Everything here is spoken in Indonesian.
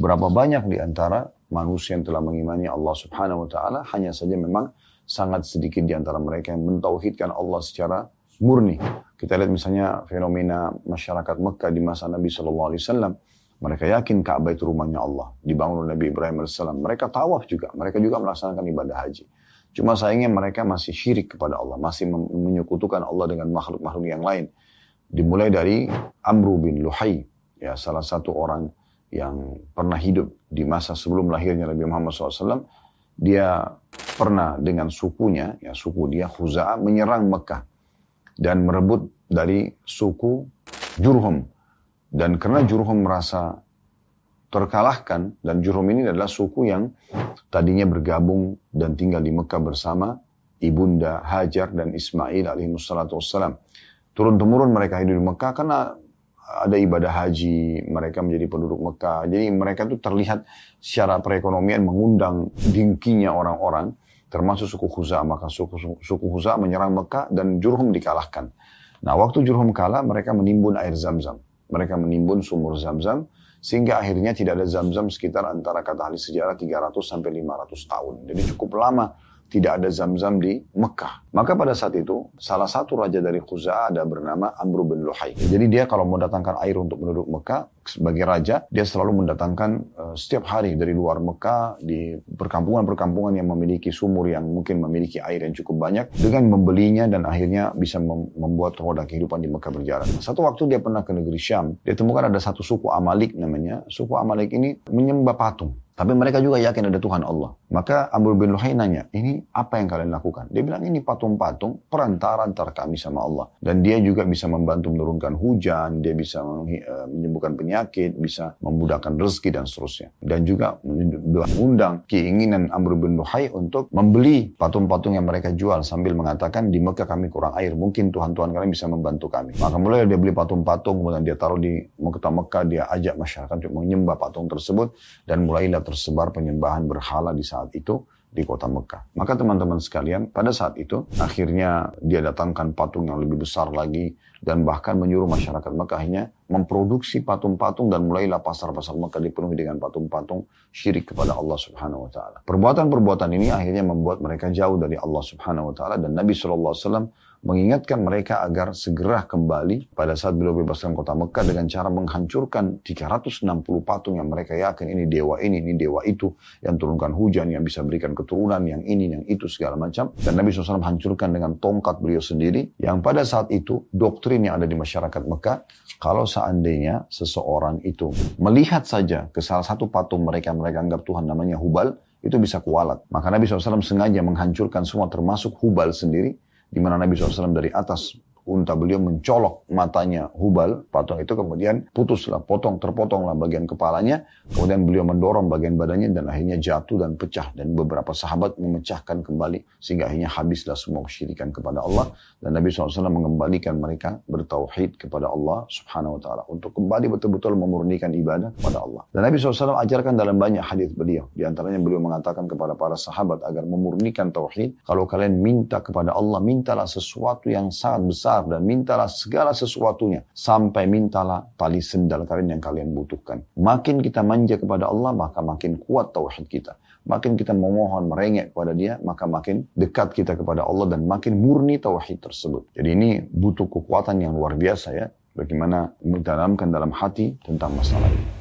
Berapa banyak di antara manusia yang telah mengimani Allah subhanahu wa ta'ala, hanya saja memang sangat sedikit di antara mereka yang mentauhidkan Allah secara murni. Kita lihat misalnya fenomena masyarakat Mekah di masa Nabi Shallallahu Alaihi Wasallam. Mereka yakin Ka'bah itu rumahnya Allah. Dibangun oleh Nabi Ibrahim AS. Mereka tawaf juga. Mereka juga melaksanakan ibadah haji. Cuma sayangnya mereka masih syirik kepada Allah. Masih menyekutukan Allah dengan makhluk-makhluk yang lain. Dimulai dari Amru bin Luhai. Ya, salah satu orang yang pernah hidup di masa sebelum lahirnya Nabi Muhammad SAW. Dia pernah dengan sukunya, ya suku dia Khuza'ah menyerang Mekah dan merebut dari suku Jurhum. Dan karena Jurhum merasa terkalahkan dan Jurhum ini adalah suku yang tadinya bergabung dan tinggal di Mekah bersama ibunda Hajar dan Ismail alaihi wassalam. Turun-temurun mereka hidup di Mekah karena ada ibadah haji, mereka menjadi penduduk Mekah. Jadi mereka itu terlihat secara perekonomian mengundang dingkinya orang-orang termasuk suku Huza. Maka suku, suku Huza menyerang Mekah dan Jurhum dikalahkan. Nah waktu Jurhum kalah mereka menimbun air zam-zam. Mereka menimbun sumur zam-zam sehingga akhirnya tidak ada zam-zam sekitar antara kata ahli sejarah 300 sampai 500 tahun. Jadi cukup lama tidak ada zam-zam di Mekah. Maka pada saat itu, salah satu raja dari Khuza'ah ada bernama Amr bin Luhai. Jadi dia kalau mendatangkan air untuk penduduk Mekah, sebagai raja, dia selalu mendatangkan uh, setiap hari dari luar Mekah, di perkampungan-perkampungan yang memiliki sumur yang mungkin memiliki air yang cukup banyak, dengan membelinya dan akhirnya bisa mem membuat roda kehidupan di Mekah berjalan. Satu waktu dia pernah ke negeri Syam, dia temukan ada satu suku Amalik namanya. Suku Amalik ini menyembah patung. Tapi mereka juga yakin ada Tuhan Allah. Maka Amr bin Luhai nanya, ini apa yang kalian lakukan? Dia bilang, ini patung-patung perantara antara kami sama Allah. Dan dia juga bisa membantu menurunkan hujan, dia bisa eh, menyembuhkan penyakit, bisa memudahkan rezeki dan seterusnya. Dan juga mengundang keinginan Amr bin Luhai untuk membeli patung-patung yang mereka jual sambil mengatakan, di Mekah kami kurang air, mungkin Tuhan-Tuhan kalian bisa membantu kami. Maka mulai dia beli patung-patung, kemudian dia taruh di Mekah dia ajak masyarakat untuk menyembah patung tersebut, dan mulailah tersebar penyembahan berhala di saat itu di kota Mekah. Maka teman-teman sekalian, pada saat itu akhirnya dia datangkan patung yang lebih besar lagi dan bahkan menyuruh masyarakat Mekah akhirnya memproduksi patung-patung dan mulailah pasar-pasar Mekah dipenuhi dengan patung-patung syirik kepada Allah Subhanahu wa taala. Perbuatan-perbuatan ini akhirnya membuat mereka jauh dari Allah Subhanahu wa taala dan Nabi sallallahu alaihi wasallam mengingatkan mereka agar segera kembali pada saat beliau bebaskan kota Mekah dengan cara menghancurkan 360 patung yang mereka yakin ini dewa ini, ini dewa itu, yang turunkan hujan, yang bisa berikan keturunan, yang ini, yang itu, segala macam. Dan Nabi SAW hancurkan dengan tongkat beliau sendiri, yang pada saat itu doktrin yang ada di masyarakat Mekah, kalau seandainya seseorang itu melihat saja ke salah satu patung mereka, mereka anggap Tuhan namanya Hubal, itu bisa kualat. Maka Nabi SAW sengaja menghancurkan semua termasuk Hubal sendiri, di mana Nabi SAW dari atas unta beliau mencolok matanya Hubal, patung itu kemudian putuslah, potong, terpotonglah bagian kepalanya, kemudian beliau mendorong bagian badannya dan akhirnya jatuh dan pecah dan beberapa sahabat memecahkan kembali sehingga akhirnya habislah semua kesyirikan kepada Allah dan Nabi SAW mengembalikan mereka bertauhid kepada Allah Subhanahu Wa Taala untuk kembali betul-betul memurnikan ibadah kepada Allah. Dan Nabi SAW ajarkan dalam banyak hadis beliau, di antaranya beliau mengatakan kepada para sahabat agar memurnikan tauhid, kalau kalian minta kepada Allah, mintalah sesuatu yang sangat besar besar dan mintalah segala sesuatunya sampai mintalah tali sendal kalian yang kalian butuhkan. Makin kita manja kepada Allah maka makin kuat tauhid kita. Makin kita memohon merengek kepada dia maka makin dekat kita kepada Allah dan makin murni tauhid tersebut. Jadi ini butuh kekuatan yang luar biasa ya bagaimana menanamkan dalam hati tentang masalah ini.